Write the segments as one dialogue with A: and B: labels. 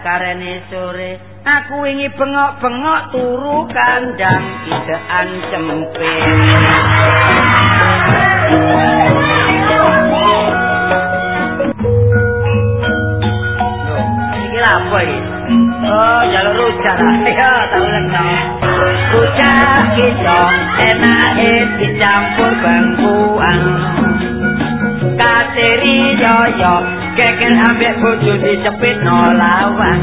A: karene sore. Aku wingi bengok-bengok turu kandang idean cempit iki lha apa iki? Oh jalur rujak ya tau lekno rujak kita enak dicampur bangkuan. Kateri yo kekel ambek bojo dicepit no lawang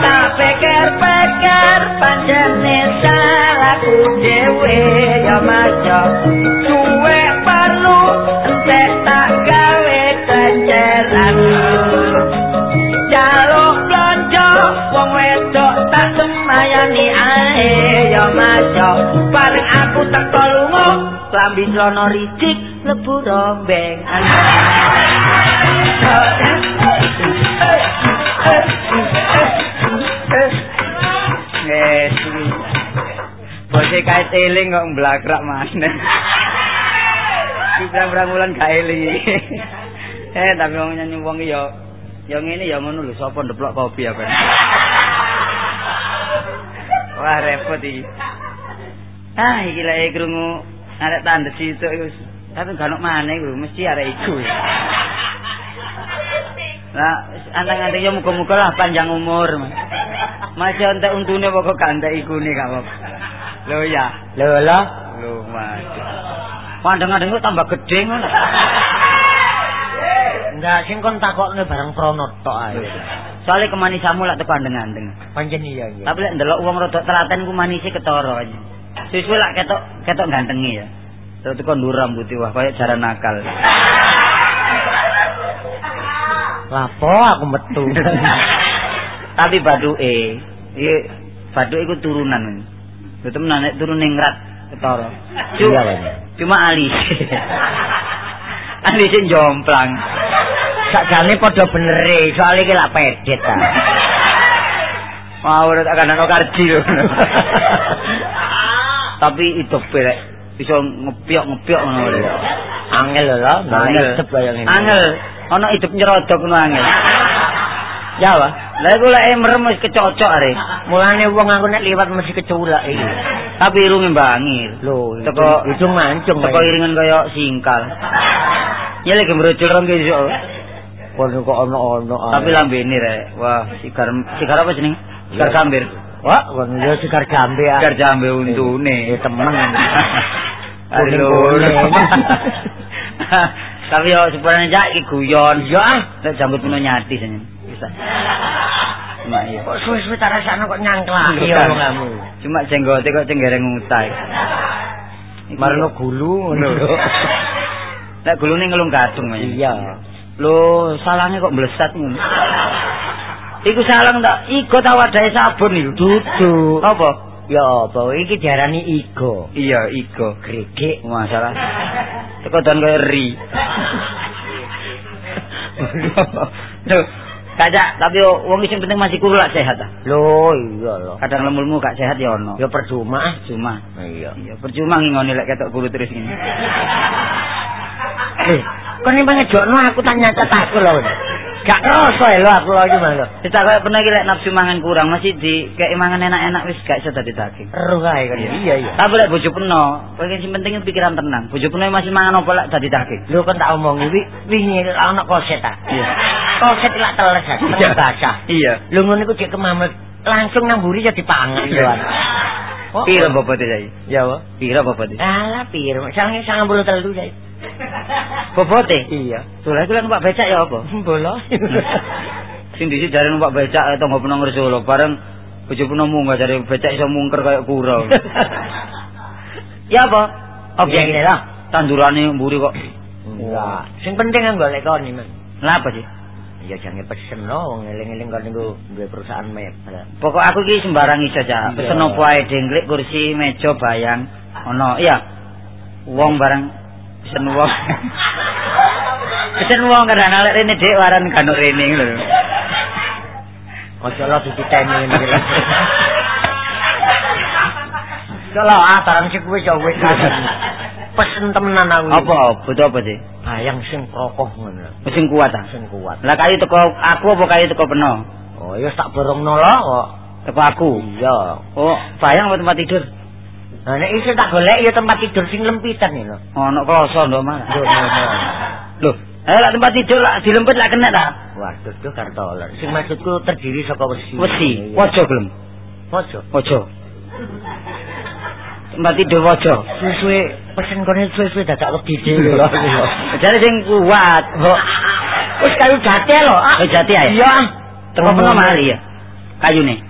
A: tak pikir-pikir panjene salahku dewe ya majo suwe perlu entek tak gawe kenceran jaluk blonjo wong wedok tak semayani ae ya majo paling lambi celana ricik lebu rombeng Yes. Bose kae teling kok mblakrak maneh. Dibrang-brang wulan gak eling. eh tapi wong nyanyi wong ya ya ngene ya ngono lho sapa ndeplok kopi apa. Wah repot iki. Ah iki lek krungu arek tandes itu tapi gak ono maneh iku mesti arek iku. Lah anteng-anteng ya muga-muga lah panjang umur. Masih entek untune pokok gak entek ikune gak apa. Lho ya.
B: Lho lho.
A: Lho Mas. Pandang-pandang kok tambah gede ngono.
B: Enggak sing kon takokne bareng pronot tok ae.
A: Soale kemanisamu lak teko andeng-andeng.
B: Pancen iya iya.
A: Tapi lek ndelok wong rada telaten ku manise ketara aja. Susu lak ketok ketok gantengi ya. Terus teko ndur rambut wah kaya jaran nakal.
B: Lapo aku metu.
A: Tapi baduke, iki baduke iku turunan. Lho temenan nek turun ning rat ketara. Cu-
B: Iya, Pak.
A: Cuma alis. alis sing jomplang.
B: Sakjane padha bener e, soalnya iki lak pedet ta.
A: Mau ora tak kandhano karji lho. Tapi itu pelek iso ngepiok-ngepiok ngono lho.
B: Angel lho
A: Angel.
B: kaya ngene.
A: Angel, ana hidup nyerodok ngono angel.
B: Ya wah.
A: Lah iku lek merem wis kecocok are.
B: Mulane wong aku nek liwat mesti keculak iki.
A: Tapi irunge bangir.
B: Lho,
A: Teko-
B: hidung mancung.
A: Teko iringan kaya singkal. Ya lagi merujul rong.
B: Kon kok ono-ono. ae.
A: Tapi lambene rek. Wah, sigar sigar apa jeneng? Sigar
B: Ya. Wah, kon yo sigar jambe ah.
A: Sigar jambe untune.
B: Eh, temen.
A: Halo. Tapi yo sebenarnya jak iki guyon.
B: Iya ah.
A: Nek jambut puno nyati. Bisa. Cuma iya.
B: Kok suwe-suwe tak rasane kok nyangklak
A: Iya.
B: ya wong kamu.
A: Cuma jenggote kok cengereng ngutai.
B: Marno gulu ngono.
A: Nek gulune ngelung gadung.
B: Iya.
A: Lho, salange kok mlesat ngono. Iku salang tak igo ta wadahe sabun iku.
B: Duduk.
A: Apa?
B: Ya apa iki diarani igo.
A: Iya, igo.
B: Gregek.
A: Masalah. Teko dan kaya ri. Lho, kacak, tapi wong sing penting masih kuru lak sehat ah.
B: Lho iya lho.
A: Kadang lemulmu gak sehat ya ono.
B: Ya percuma ah.
A: Cuma.
B: Iya.
A: Iya, percuma ngingoni lek ketok kuru terus ngene.
B: Eh, kon iki ngejokno aku tanya aku lho. Gak kerasa lho aku iki mah lho.
A: Kita kayak pernah iki lek nafsu mangan kurang masih di kayak mangan enak-enak wis gak iso dadi daging.
B: Eruh ae kan. Iya iya.
A: Tapi lek bojo peno, kowe sing penting pikiran tenang. Bojo peno masih mangan apa lek dadi daging.
B: Lho kan tak omongi wi wingi ana koset ah.
A: Iya.
B: Koset lak teles ah, tengah basah.
A: Iya.
B: Lho ngono iku dik kemamet langsung nang mburi ya dipangan lho.
A: Iya.
B: Oh,
A: Piro bobote saiki?
B: Ya.
A: Piro bobote?
B: Alah piro? Sange 93 saiki.
A: Bobote?
B: Iya.
A: Lha iku lek numpak becak ya apa?
B: Bola.
A: Sing disi jare numpak becak tangga peno Solo bareng bojo peno munggah jare becak iso mungker kaya kura. ya apa?
B: Objek ini lah.
A: Tandurane mburi kok.
B: Enggak. Sing penting kan golek kon iki, Mas.
A: Lah apa sih?
B: Ya jangan pesen no, wong eling-eling kon niku duwe perusahaan mebel.
A: Pokok aku ki sembarang iso aja. Pesen opo ae dengklik kursi meja bayang. Ono iya. Wong barang pesen wong. pesen wong kadang lek rene dhek waran ganuk rene lho.
B: Ojo lo dititeni ngene iki. Kalau ah barang sik kuwi yo wis. Pesen temenan aku.
A: Apa butuh apa sih?
B: bayang sing kokoh ngono.
A: Sing kuat ah.
B: Sing kuat.
A: Lah kali teko aku apa kali teko peno?
B: Oh, ya tak borongno lho kok.
A: Teko aku.
B: Iya.
A: Oh, bayang apa tempat tidur?
B: Nah, nek iso tak golek ya tempat tidur sing lempitan iki lho.
A: Ono kloso ndok Mas.
B: Lho,
A: eh lah tempat tidur lah dilempit lah kena ta?
B: Waduh, tuh kartolan. Sing maksudku terdiri saka wesi.
A: Wesi, wojo gelem.
B: Wojo.
A: Wojo. Tempat tidur wojo.
B: Suwe-suwe pesen kene suwe-suwe dadak wedi dhewe lho.
A: Jare sing kuat.
B: Wis kayu jati lho. ah.
A: Kayu jati ae?
B: Iya.
A: Teko peno mari ya. Kayune.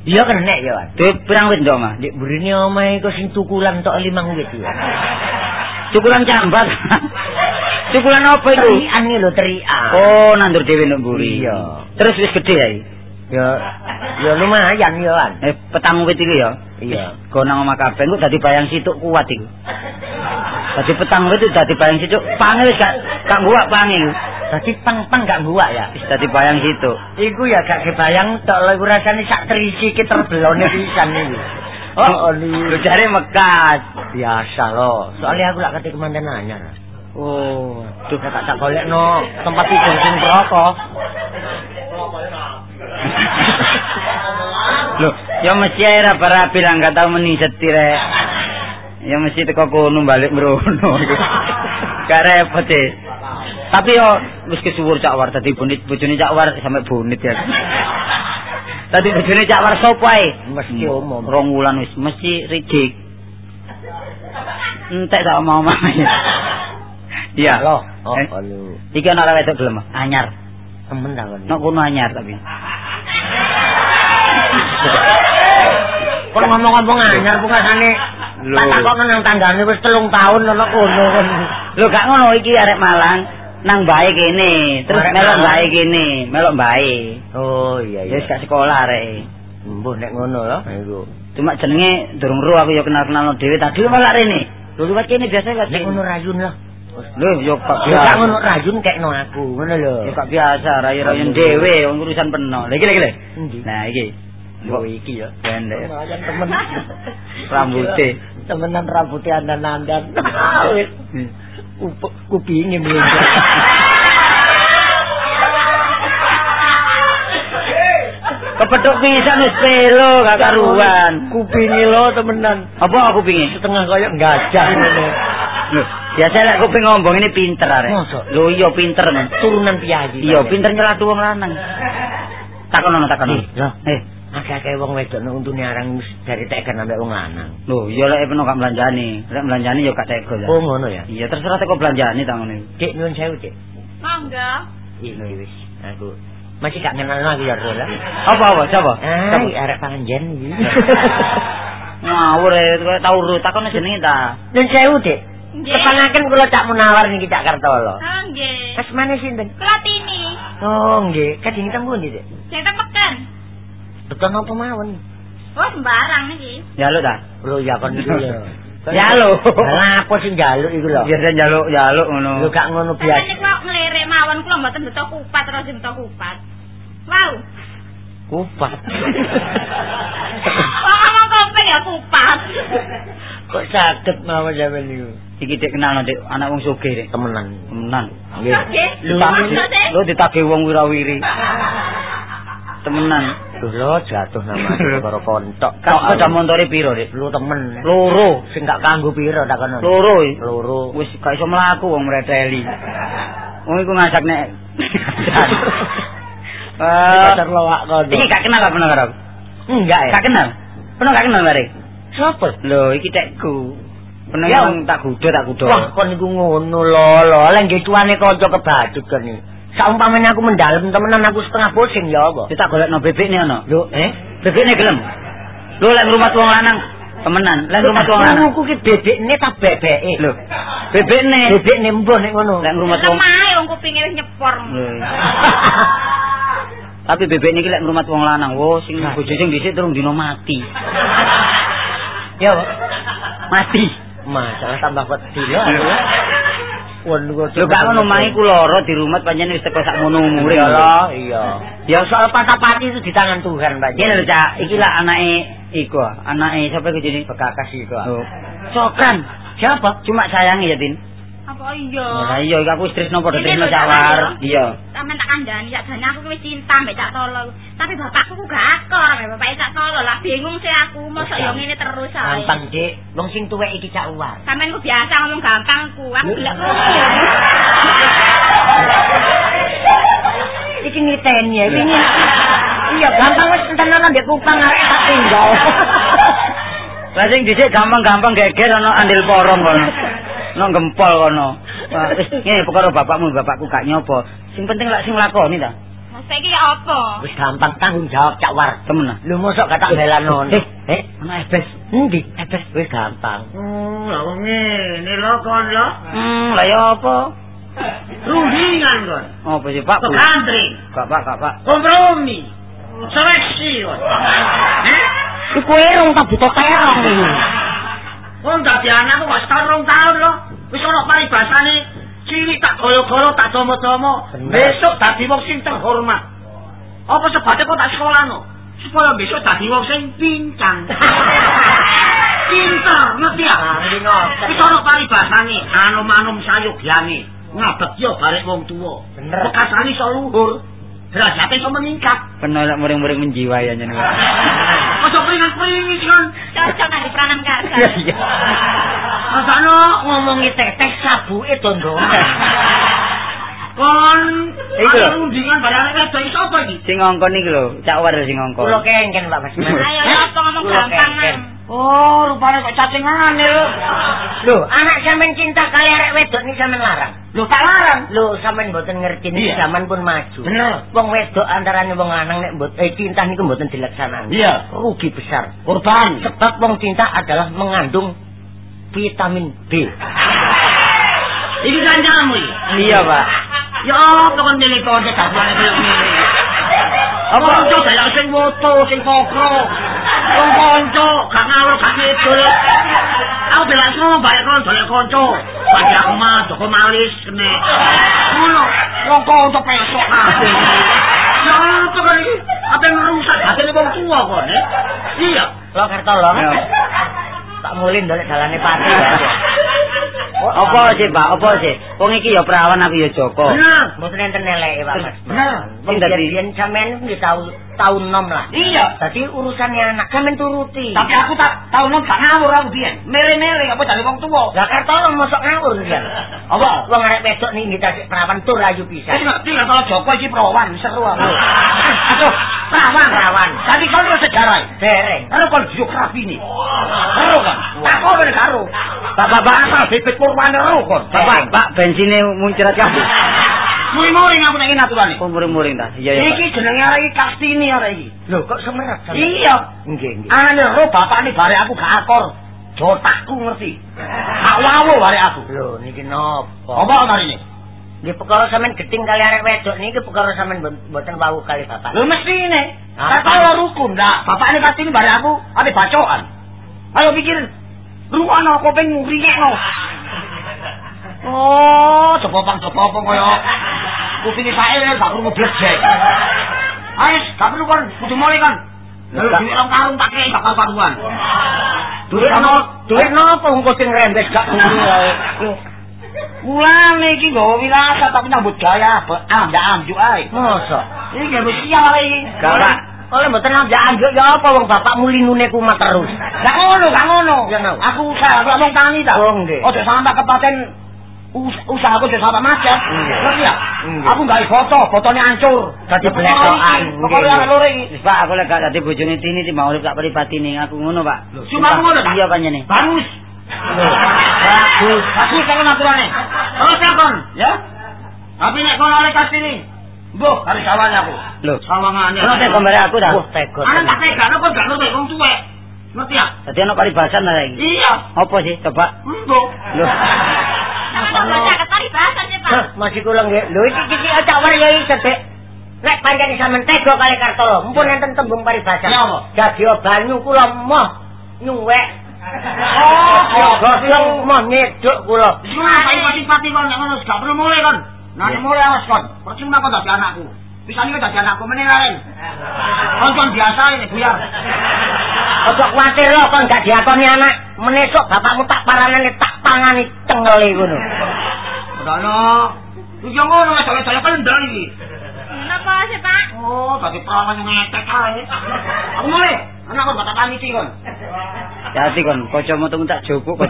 B: Iya kenek ya, Wan.
A: Duit pirang wit ndok, Mas?
B: Dik burine omahe kok sing tukulan tok limang wit ya.
A: Cukulan cambat. Cukulan apa itu?
B: Terian iki lho, terian.
A: Oh, nandur dhewe nduk mburi.
B: Iya.
A: Terus wis gede ya?
B: Ya ya lumayan ya, Wan.
A: Eh, petang wit iki ya.
B: Iya.
A: Go nang omah kabeh engko dadi bayang situk kuat iku. Dadi petang wit dadi bayang situk. Pange wis gak gak nguwak pange.
B: Dadi pang-pang gak nguwak ya.
A: Wis dadi bayang situk.
B: Iku ya gak kebayang tok lho iku rasane sak terisi ki terbelone pisan iki. Oh,
A: Lu jare mekas.
B: biasa loh. Soalnya aku lak ketik kemanten anyar.
A: Oh,
B: Duh, tak tak golekno tempat tidur sing rokok.
A: Loh, ya mesti ae ra rapi lah gak tau meni setir ae. Ya mesti teko kono balik mrono. Gak repot e. Tapi yo wis kesuwur Cak War dadi bonit bojone Cak War sampe bonit ya. Tadi bojone Cak War sapa ae?
B: Mesti umum.
A: Rong wulan wis mesti rijik. Entek tak omong-omong. Iya.
B: Loh, oh, alu.
A: Iki ana arek wedok gelem anyar.
B: Temen ta kon.
A: Nek kono anyar tapi.
B: Kon ngomong-ngomong anyar pungasane
A: Lho.
B: tak takokno nang tanggane wis telung tahun ana kono kon.
A: Lho gak ngono iki arek Malang nang bae kene, terus
B: Arek
A: melok bae kene, melok bae.
B: Oh iya
A: Ya wis gak sekolah arek.
B: Mbuh nek ngono lho iku.
A: Cuma jenenge durung ro aku ya kenal-kenal dhewe tadi malah rene. Lho liwat kene biasa liwat
B: Nek
A: kene.
B: ngono rayun lho.
A: Lho yo kok
B: Ya
A: biasa.
B: ngono rayun kekno aku, ngono lho.
A: Ya kok biasa rayu-rayu dhewe wong urusan peno. Lha iki lha iki. lha.
B: Endi?
A: Nah iki.
B: Oh iki ya.
A: Pendek.
B: Lumayan temen.
A: Rambute.
B: Temenan rambutnya andan-andan. Kupinge mlunjak.
A: Kepethuk pisan wis pelo gak karuan.
B: Kupinge lo temenan.
A: Apa aku pingin?
B: Setengah koyo gajah ngono.
A: Lho, biasa lek kuping ngomong ini pinter arek. Lho iya pinter men.
B: Turunan piyayi.
A: Iya pinter nyelatu wong lanang. Takono takono.
B: Eh, lho.
A: Eh,
B: Akeh-akeh wong wedok nek untune arang dari tekan ambek wong lanang.
A: lho iya lek peno gak belanjani. Lek belanjani ya gak tega ya.
B: Oh ngono ya.
A: Iya terserah teko belanjani ta ngono.
B: Cek nyuwun sewu, Cek.
C: Mangga.
B: Iki wis. Aku masih gak kenal lagi ya, Rola.
A: Apa apa coba?
B: Ah, arek panjen iki.
A: Ngawur e kowe tau ru takono jenenge ta.
B: Nyuwun sewu, Cek.
C: Nggih.
B: Tepangaken kula cak menawar niki Cak Kartolo.
C: Ah, nggih.
B: Asmane sinten?
C: Platini.
B: Oh, nggih. Kadang teng pundi, Cek?
C: Sing
B: Beton apa mawon?
C: Oh, sembarang iki.
A: Jaluk ta?
B: Lho ya kon iku lho.
A: Jaluk.
B: Lah apa sing jaluk iku lho?
A: Biasa jaluk jaluk ngono.
B: Lho gak ngono
C: Biasa. Nek mau ngelirik mawon kula mboten beto kupat terus beto kupat. Wow.
B: Kupat.
C: Kok ngomong kopeng ya kupat.
B: Kok saged mawon sampean niku?
A: Iki dek kenal dek anak wong sugih dek.
B: Temenan.
A: Temenan.
B: Nggih. Lho,
A: ditagih wong wirawiri. Temenan.
B: Lho jatuh nama karo kontok.
A: Kok sepeda montore piro, Dik?
B: lu temen.
A: Loro.
B: Sing gak kanggo piro tak kono.
A: Loro.
B: Loro.
A: Wis gak iso mlaku wong mreteli. Wong iku ngajak nek. Eh,
B: Pasar lawak kono.
A: iki gak kenal apa karo aku?
B: enggak ya?
A: Gak kenal. Pernah gak kenal bare?
B: Sopo?
A: Lho, iki tekku. Pernah
B: Ya.
A: yang tak gudo tak gudo.
B: Wah, kon niku ngono lho, lho. Lah nggih tuane kanca kebacut kan iki. Saumpamane aku mendalem temenan aku setengah pusing ya apa?
A: Kita golekno bebekne ono.
B: Lho, eh?
A: Bebekne gelem. Lho lek rumah wong lanang temenan. Lek rumah wong lanang.
B: Aku ki bebekne ta bebeke.
A: Lho, bebekne.
B: bebekne mbah nek ngono.
A: Lek rumah wong
C: Lemahe wong kupinge wis nyepor.
A: Tapi bebek niki lek ngrumat wong lanang, wo sing
B: Nah.
A: bojo sing dhisik terung dino mati.
B: Ya.
A: Mati.
B: Masalah tambah wedi lho.
A: Lho gak ngono mangi ku lara di rumah pancen wis teko sak ngono umure.
B: Iya iya. Ya soal patah-pati itu di tangan Tuhan, Pak.
A: Ini lho Cak, iki lah anake iku, anake sapa iku jenenge?
B: Bekakas iku.
A: Oh. Sokran.
B: Siapa?
A: Cuma sayangi ya, Tin.
C: Apa iya?
A: Lah iya iki aku wis tresno padha
C: Ini
A: tresno
C: lho,
A: cawar.
C: Cak.
A: Iya.
C: Sampeyan tak kandhani sak jane aku wis cinta mbek Cak Tolo. Tapi bapakku ku gak akor mbek bapake Cak Tolo. Lah bingung sih aku, mosok yo ngene terus ae.
B: Gampang, Dik. Wong sing tuwek iki cak uwar.
C: Sampeyan ku biasa ngomong gampang ku. Aku gelek
B: Iki ngiteni ya, iki. Iya, gampang wis tenan ndek kupang arek tak tinggal.
A: Lah sing dhisik gampang-gampang geger ana andil porong kono. Nang gempol kono. Ngene perkara bapakmu bapakku gak nyoba. Sing penting lak sing lakoni ta.
C: Saiki apa?
B: Wis gampang tanggung jawab cak war.
A: Temen.
B: Lho mosok gak tak belanono.
A: Eh,
B: eh,
A: ana ebes.
B: endi? Ebes wis gampang.
D: Oh, lah wong ngene lho kon lho.
A: Hmm, lah ya apa?
D: Rundingan kon.
A: Apa sih Pak? Bu?
D: Pegantring,
A: Gak Pak, gak Pak.
D: kompromi. Seleksi kon. Eh?
B: Iku erong tak butuh terong iki.
D: Wong dadi anakku wis tahun rong tahun lho. Wis ana paribasane cilik tak golo-golo tak domo-domo. Besok dadi wong sing terhormat. Apa sebabnya kok tak sekolahno? Supaya besok dadi wong sing pincang. Pinter, ngerti ya?
B: Ngoten.
D: Wis ana paribasane, anom-anom sayogyane. Ngabek yo barek wong tuwa.
B: Bener.
D: Bekasane iso luhur. Derajate iso meningkat.
A: Penolak muring-muring menjiwai aja nih.
D: Ojo pringis-pringis kan.
C: Cocok nang peranan karsa.
A: Iya, iya.
B: Masakno ngomongi tetek sabuke dondo.
D: Kon
A: Iku lho.
D: rundingan barang wedok iso apa iki?
A: Sing ngongkon iki lho, Cak War sing ngongkon.
B: Kulo kengken Pak Mas.
C: Ayo apa ngomong gampang.
D: Oh, rupanya kok cacingane lho.
B: Lho, anak sampean cinta kali arek wedok ni sampean larang.
D: Lho tak larang.
B: Lho, sampean mboten ngerti
D: Iya.
B: zaman pun maju.
D: Bener.
B: Wong wedok antarane wong lanang nek mbot eh cinta niku mboten dilaksanani.
D: Iya.
B: Rugi besar.
D: Korban.
B: Sebab wong cinta adalah mengandung vitamin B.
D: Iki kancamu iki.
A: Iya, Pak.
D: Ya apa kon milih konco dasane koyo ngene. Apa konco dayak sing foto, sing pokro. Wong konco gak ngawur gak ngidul. Aku delok semua balik kon dolek konco. Pagi aku mah Joko malis kene. Ngono, wong konco pesok kabeh. Ya apa kon iki? Apa yang ngerusak hatine wong tua kon, eh? Iya.
B: Lo.
A: Ya.
B: Tak mulih ndolek dalane pati ya.
A: Apa sih, Pak? Apa sih? Wong iki ya perawan aku ya Joko.
D: Bener.
B: Mboten enten eleke Pak Mas. Wong
A: dadi-
B: sampean di tahun tahun nom lah.
D: Iya.
B: Tadi urusannya anak sampean turuti.
D: Tapi aku tak tau non gak ngawur aku biyen. Mele-mele apa dari wong tuwa.
B: Lah Kartolo mosok ngawur dia.
D: Apa?
B: Wong arek wedok nih kita perawan tur ayu bisa.
D: Wis ngerti lah kalau Joko iki perawan, seru aku. Aduh, perawan,
B: Perawan.
D: Tadi kan lo sejarah.
B: Dereng.
D: Karo kon biografi nih. Seru kan? Tak kok bener karo.
A: Bapak, Pak.
D: Asal bebek kurban seru kon.
A: Bapak, Pak, bensinnya muncrat kabeh.
D: Muring-muring aku nek aturane.
A: Oh, muring-muring ta. Iya, iya. Pak.
D: Iki jenenge arek iki Kastini arek iki.
B: Lho kok semerat sampean?
D: Iya.
B: Nggih, nggih.
D: Ane ro bapakne bare aku gak akor. Jotakku ngerti. Gak wawo bare aku.
B: Lho niki nopo?
D: Apa marine?
B: Nggih perkara sampean geting kali arek wedok niki perkara sampean mboten- wau kali bapak.
D: Lho mestine.
B: Apa?
D: Tak tahu rukun dah. Bapakne Kastini bare aku ade bacokan. Ayo pikir. Rukono kuping ngringekno. Oh, cepopang-cepopang kaya kupinge sae gak krungu blejek. Ayo, gak perlu kon, kudu mulai kan. Lha duit rong karung tak kei gak karuan.
B: Duit no, duit nopo wong kucing rembes gak ngono wae.
D: Mulane iki nggawa wirasa tapi nyambut gaya amjuk-amjuk ae.
B: Mosok.
D: Iki gak mesti sial iki.
B: Gak. Oleh mboten amjak anjuk ya apa wong bapakmu linune kumat terus.
D: Gak ngono, gak ngono.
B: Ya, no.
D: Aku usaha aku ngomong tani ta.
B: Oh, nggih.
D: Ojo sampai kepaten usaha aku ojo sampai macet. Ngerti ya? Aku gak foto, fotonya hancur.
B: Dadi blesokan.
D: Pokoknya ana loro iki.
A: Wis, Pak, aku lek gak dadi bojone Tini di mau urip tak pripatine aku ngono, Pak.
D: Cuma aku ngono ta?
A: Iya, panjene.
D: Bagus.
B: Bagus.
D: Bagus kalau naturane. Terus ya kon, ya. Tapi nek kon oleh kasini. Mbok, kari sawangane aku.
A: Lho,
D: Sawangane.
A: Ono teko mbare aku ta.
B: Wah, teko.
D: Ana tak tegakno kon gak ngerti wong tuwek. Ngerti ya?
A: Dadi ono paribasan ta iki.
D: Iya.
A: Apa sih? Coba.
D: Mbok.
A: Lho.
C: Kok bocah ketaribasan sih, Pak.
B: Hah, masih kula nggih. Lho iki war ya iki sedek. Nek pancen sampean tego kali Kartolo, mumpun enten tembung paribasan.
D: Ya apa?
B: Dadi banyu kula moh nyuwek.
D: Oh,
B: Gosong moh nyeduk kula.
D: Wis ngono saiki pati pati kon nek ngono gak perlu mulai kon. Nah nek mulai awas kon. Percuma kon dadi anakku. Bisa nih dadi anakku meneh. Kon kon biasa ini buyar.
B: Ojo kuwatir lho kon gak diakoni anak. Menesuk bapakmu tak paranane tak pangani cengele ngono.
D: Dana. Iya ngono wis jale-jale kendel iki.
C: Napa sih, Pak?
D: Oh, dadi perawan yang ngetek ae. Aku mulai. Anak kon batak paniti kon.
E: Hati kon, kancamu tuh tak jupuk kon.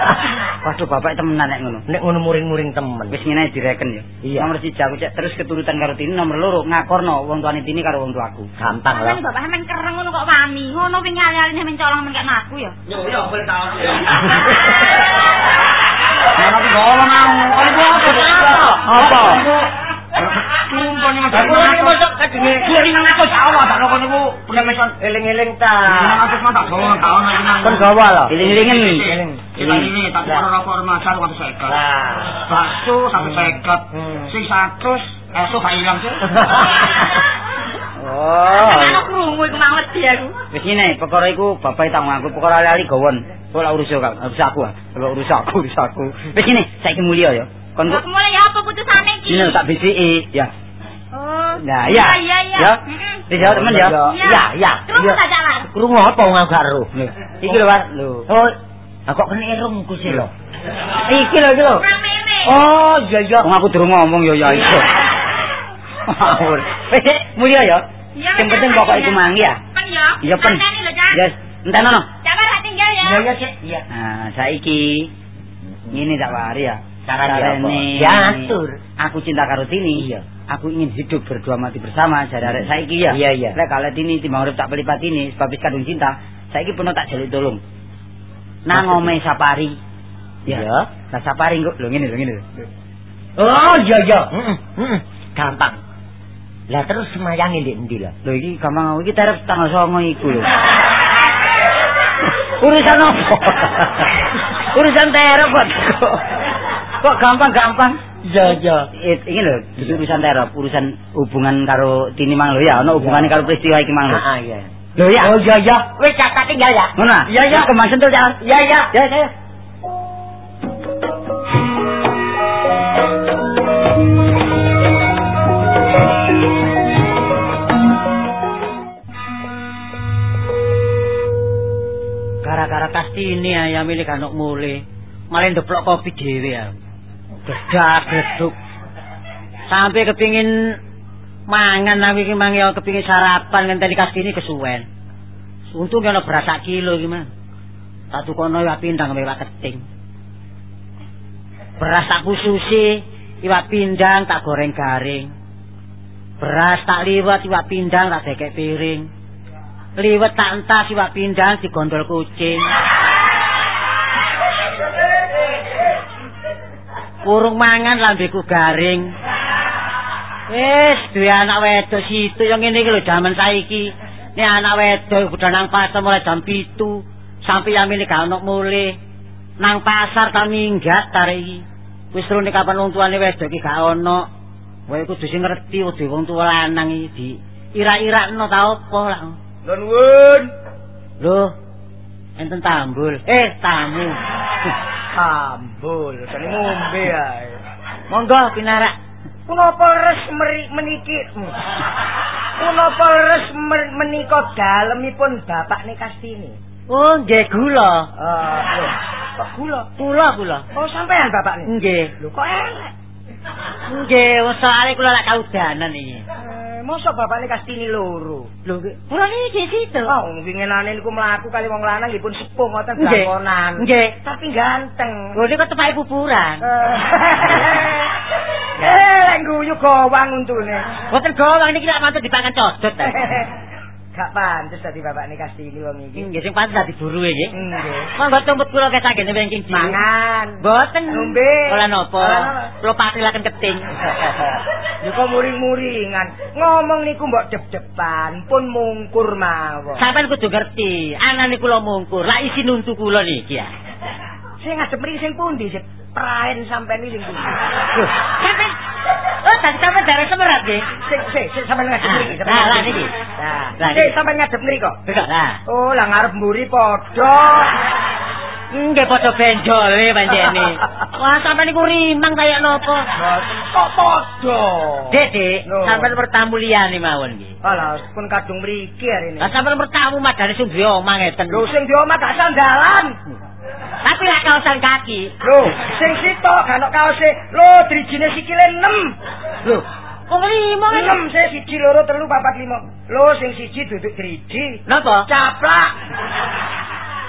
E: Waduh bapak temenan nek ngono.
F: Nek ngono muring-muring temen.
E: Wis ngene direken ya.
F: Iya.
E: Nomor 1 aku cek terus keturutan karo Tini, nomor loro ngakorno wong tuane Tini karo wong tuaku.
F: Gampang lah.
C: Bapak men kereng ngono kok wani. Ngono ping nyali-nyali men colong men kek aku ya.
D: Yo yo boleh tahu.
F: Kon gawa lah.
E: Iling-ilingen.
D: Kita ini tak karo rapor masar waktu seket.
F: Lah.
D: Bakso sampai seket.
F: Hmm.
D: Sing satu esok gak hilang sih.
E: Oh.
C: Ana krungu iku mau wedi aku.
E: Wis ngene, perkara iku bapak tak ngaku perkara ali gawon. Ora urus yo, Kak. Urus aku. ah. Ora urus aku, urus aku. Wis ngene, saiki mulya ya. Kon kok
C: mulai ya apa putusane iki?
E: Ini tak bisiki, ya.
C: Oh.
E: Nah, iya.
C: Iya, iya.
E: Ya.
C: Heeh.
E: Dijawab temen ya.
F: Iya, iya.
C: Terus tak jalan.
F: Krungu apa wong karo?
E: Lho, iki lho, Pak. Lho.
F: Oh, aku kok kena erung ku sih lho.
E: Iki lho, iki lho.
F: Oh, iya iya.
E: Wong aku durung ngomong ya ya iso. Wis mulya ya. Sing penting
C: Cak,
E: pokok
C: iya.
E: iku mang ya.
C: Pen ya.
E: Iya pen.
C: Cak.
E: Yes, entenono.
F: Iya iya sih. Iya.
E: Nah, saiki ngene tak wari ya.
F: Carane apa?
E: Carane
F: Diatur.
E: Aku cinta karo Tini.
F: Iya.
E: Aku ingin hidup berdua mati bersama jare arek saiki ya.
F: Iya, iya.
E: Lek kalau Tini timbang urip tak pelipat ini sebab wis kadung cinta, saiki pun tak jaluk tolong. Nang omahe Sapari. Ya.
F: Iya.
E: Lah Sapari kok lho ngene lho ngene.
F: Oh, iya iya. Heeh, heeh. Gampang. Lah terus semayange ndek endi lah?
E: Lho iki gampang iki terep tanggal 9 iku lho. Urusan apa? Urusan terop kok. Kok gampang-gampang?
F: Iya iya.
E: Ini lho, itu urusan terop, urusan hubungan karo Tini mang lho ya, ono hubungane karo peristiwa iki mang lho.
F: Ah iya.
E: Lho ya.
F: Oh iya iya. Wis tak tinggal ya.
E: Ngono. ah?
F: Iya, iya.
E: Kemang sentul jalan.
F: Iya iya.
E: Ya, saya. Gara-gara kastini ayam ini kanuk mule. Malah ndeplok kopi dhewe ya. Gedak geduk. Sampai kepingin mangan tapi ki mang ya kepingin sarapan ngenteni kastini kesuwen. Untung ana beras sak kilo iki mang. Tak tukono iwak pindang iwak keting. Beras tak khususi iwak pindang tak goreng garing. Beras tak liwat iwak pindang tak dekek piring. Liwet tak entas iwak pindang digondol kucing. Kurung mangan lambeku garing. Wis duwe anak wedok situ yang iki lho jaman saiki. Nek anak wedok udah nang pasar mulai jam 7 sampai jam ini gak ono mulih. Nang pasar ta minggat tarik. Wis rene kapan wong tuane wedok iki gak ono. Wae kudu sing ngerti kudu wong tuwa lanang iki di ira-irakno ta opo lah.
D: Nun wun.
E: Lho, enten tambul. Eh, tamu.
F: Ambul, kan ngombe ae.
E: Monggo pinarak.
F: Punapa res meniki? Punapa res menika dalemipun Bapak Nikastini?
E: Oh, nggih gula.
F: Eh, lho, kok gula?
E: Kula kula.
F: Oh, sampean Bapak nih.
E: Nggih.
F: Lho kok elek?
E: Nggih, soalé kula lak kaudanan iki.
F: Mosok Bapak Nikastini loro?
E: Lho, nggih. kula niki situ.
F: Oh, winginane niku mlaku kali wong lanang nggih pun sepuh ngoten
E: Nggih.
F: drakonan.
E: Nggih.
F: Tapi ganteng.
E: Lho niku tepake kuburan.
F: Eh, eh, guyu gowang untune.
E: Boten gowang niki lak mantu dipangan codot.
F: Gak pantes dadi Bapak Nikastini wong iki.
E: Nggih sing pantes dadi buru nggih.
F: Nggih.
E: Monggo tumpet kula kesagene wengking dhewe.
F: Mangan.
E: Boten.
F: Ngombe.
E: Ora napa. Kula patilaken keting.
F: Lho kok muring-muringan. Ngomong niku mbok dep-depan pun mungkur mawon.
E: Sampeyan kudu ngerti, anane kula mungkur, lak isi nuntu kula niki ya.
F: Sing ngadep mriki sing pundi sih? Praen sampean iki sing
E: sampeyan Oh, tadi sampeyan darah semerat nggih.
F: Sing sing sing sampean ngadep mriki. sampean
E: Lah, niki.
F: Nah,
E: niki.
F: sampean ngadep mriki kok.
E: Lah.
F: Oh, lah ngarep mburi padha.
E: Nggih padha benjole panjene. Wah, sampean niku rimang kaya napa?
F: Kok padha?
E: Dek, Dik,
F: Loh.
E: sampean bertamu liyane mawon nggih.
F: Alah, pun kadung mriki ini.
E: Lah sampean bertamu madane sing duwe omah ngeten.
F: Lho sing di omah gak sandalan.
E: Tapi lak kaosan kaki.
F: Lho, sing sitok gak ono kaose. Lho, drijine sikile 6.
E: Lho, kok lima kan?
F: 6 saya siji loro telu papat lima. Lho, sing siji duduk driji.
E: Napa?
F: Caplak.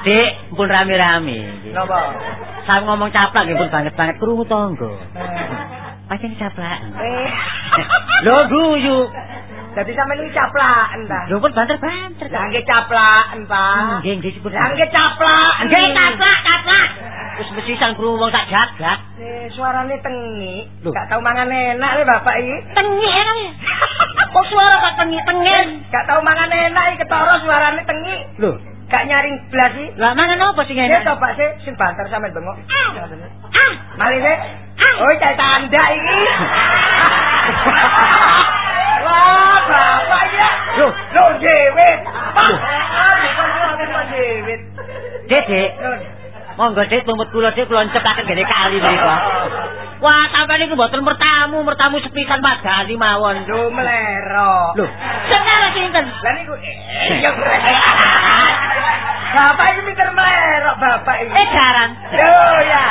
E: Dik, pun rame-rame.
F: Napa?
E: Saya ngomong caplak nggih pun banget-banget krungu tangga. Pancen caplak.
F: Eh.
E: Lho guyu.
F: Dadi sampeyan iki caplaken ta?
E: Lho pun banter-banter.
F: Lah nggih caplaken, Pak.
E: Nggih, nggih pun.
F: Lah nggih caplaken.
E: Nggih caplak, caplak. Wis mesti sang krungu wong tak jagat.
F: Eh, suarane tengi.
E: Lho.
F: Gak tau mangan enak le bapak iki.
E: Tengi enak ya. Kok suara kok tengi-tengen?
F: Gak tau mangan enak iki ketara suarane tengi.
E: Lho,
F: Gak nyaring blas iki.
E: lah mangan apa sing
F: Ya
E: enak?
F: coba sih sing banter sampean bengok.
E: Ah,
F: Mari sih. Oh, cai tanda iki. Wah, bapak ya.
E: Loh.
F: Loh, dewet. Pak. Ah, bukan bukan dewet.
E: Dek,
F: Loh.
E: Monggo Dek tumut kula Dek kula cepaken gene kali mriku. Wah, sampeyan niku mboten bertamu, bertamu sepisan padani mawon.
F: Loh, melero.
E: Lho, sekarang sinten?
F: Lah niku eh, ya. Bapak ini pinter melero, bapak ini.
E: Eh, jaran.
F: Loh, ya.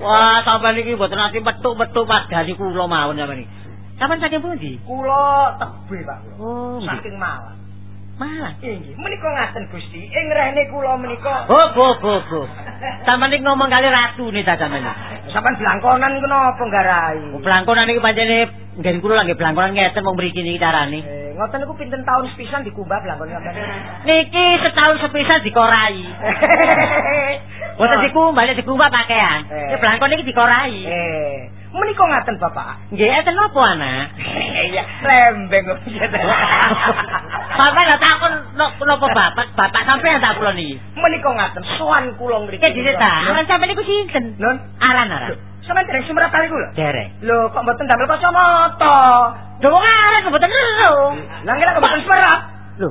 E: Wah, sampeyan iki mboten nate metuk-metuk padani kula mawon sampeyan iki. Sampeyan saking pundi?
F: Kula tebe, Pak.
E: Oh.
F: Saking malah.
E: Malah.
F: Inggih, menika ngaten Gusti. Ing rene kula menika
E: Oh, bo, bo, bo. Sampeyan iki ngomong kali ratu nih ta sampeyan.
F: sampean blangkonan niku napa nggarai?
E: Oh, Blangkonan iki pancene nggen kula lagi blangkonan ngeten wong mriki niki carane.
F: Eh, ngoten niku pinten taun sepisan dikumbah blangkon sampean.
E: Niki setahun sepisan dikorai. Boten dikumbah, nek dikumbah pakaian.
F: Eh.
E: Nek blangkon iki dikorai.
F: Eh, menika ngaten Bapak.
E: Nggih, enten napa anak?
F: Iya, lembeng kok.
E: Bapak lha takon napa bapak? Bapak sampean tak kula niki.
F: Menika ngaten sowan kula mriki.
E: Ki dhisik ta. Aran sampean niku sinten?
F: Nun,
E: Aran aran.
F: sampean dereng sumrap kali kula.
E: Derek.
F: Lho, kok mboten damel kacamata?
E: Lho wong aran kok mboten ero.
F: Lah kira kok mboten sumrap?
E: Lho,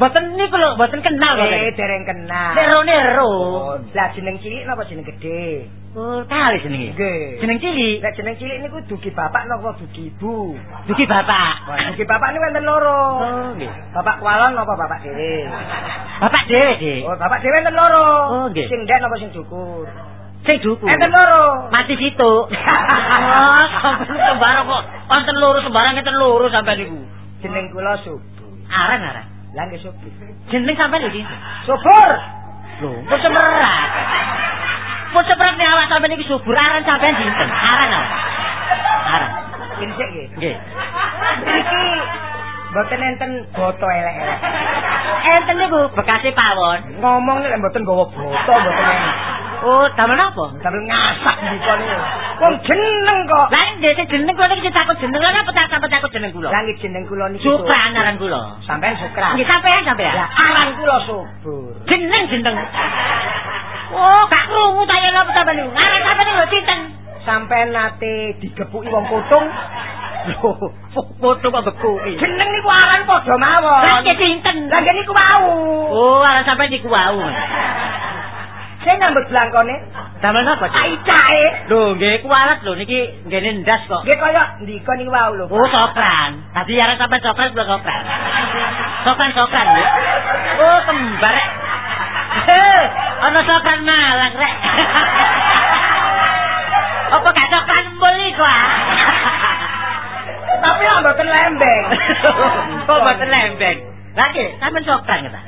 E: mboten niku lho, mboten kenal kok.
F: Eh, dereng kenal.
E: Nero nero.
F: Oh, Lah jeneng cilik napa jeneng gede?
E: Oh, kali jenenge.
F: Nggih.
E: Jeneng cilik.
F: Nek jeneng cilik niku dugi bapak napa dugi ibu?
E: Dugi bapak.
F: Wah, dugi bapak niku enten loro.
E: Oh, nggih.
F: Bapak kualon napa bapak dhewe?
E: Bapak dhewe, Dik.
F: Oh, bapak dhewe enten loro.
E: Oh, nggih.
F: Sing ndek napa sing dukur?
E: Sing duku.
F: Enten loro.
E: Mati situ. Oh, sembarang kok wonten loro sembarang enten loro sampeyan niku.
F: Jeneng kula Subur.
E: Aran aran.
F: Lah nggih Subur.
E: Jeneng sampeyan iki.
F: Subur.
E: Lho, kok semerat. Kok semerat nek awak sampeyan iki subur aran sampeyan dinten. Aran aran. Aran.
F: Pinsik nggih.
E: Nggih.
F: Iki mboten enten boto elek-elek.
E: Enten niku bekase pawon.
F: Ngomong nek mboten gawa boto mboten enak.
E: Oh, damel napa?
F: Sambil ngasak ndika niku. Wong jeneng kok.
E: Lah ndek jeneng kula niki takut jeneng lan apa tak takut jeneng kula?
F: Lah nggih jeneng kula niki.
E: Sukran aran kula.
F: Sampeyan Sukran.
E: Nggih sampean sampean.
F: Lah aran kula Subur.
E: jeneng jeneng. Oh, gak krungu ta yen apa sampean niku. Aran sampean niku sinten?
F: Sampeyan nate digepuki wong kutung.
E: Lho, foto kok beku iki.
F: Jeneng niku aran padha mawon.
E: Lah nggih sinten?
F: Lah niku wau.
E: Oh, aran sampean niku wau.
F: Saya nyambut blangkone.
E: Damel napa? Cik?
F: Aicae.
E: Lho, nggih kuwalat lho niki nggene ndas kok.
F: Nggih kaya ndika niku wau lho.
E: Oh, sokran. Tadi aran sampean sokran belum sokran. Sokran sokran lho. Oh, kembar. Ana sokran malang rek. Apa gak sokran embul iku ah?
F: Tapi lah mboten lembeng.
E: Kok mboten lembeng? Lagi, sampean sokran ta?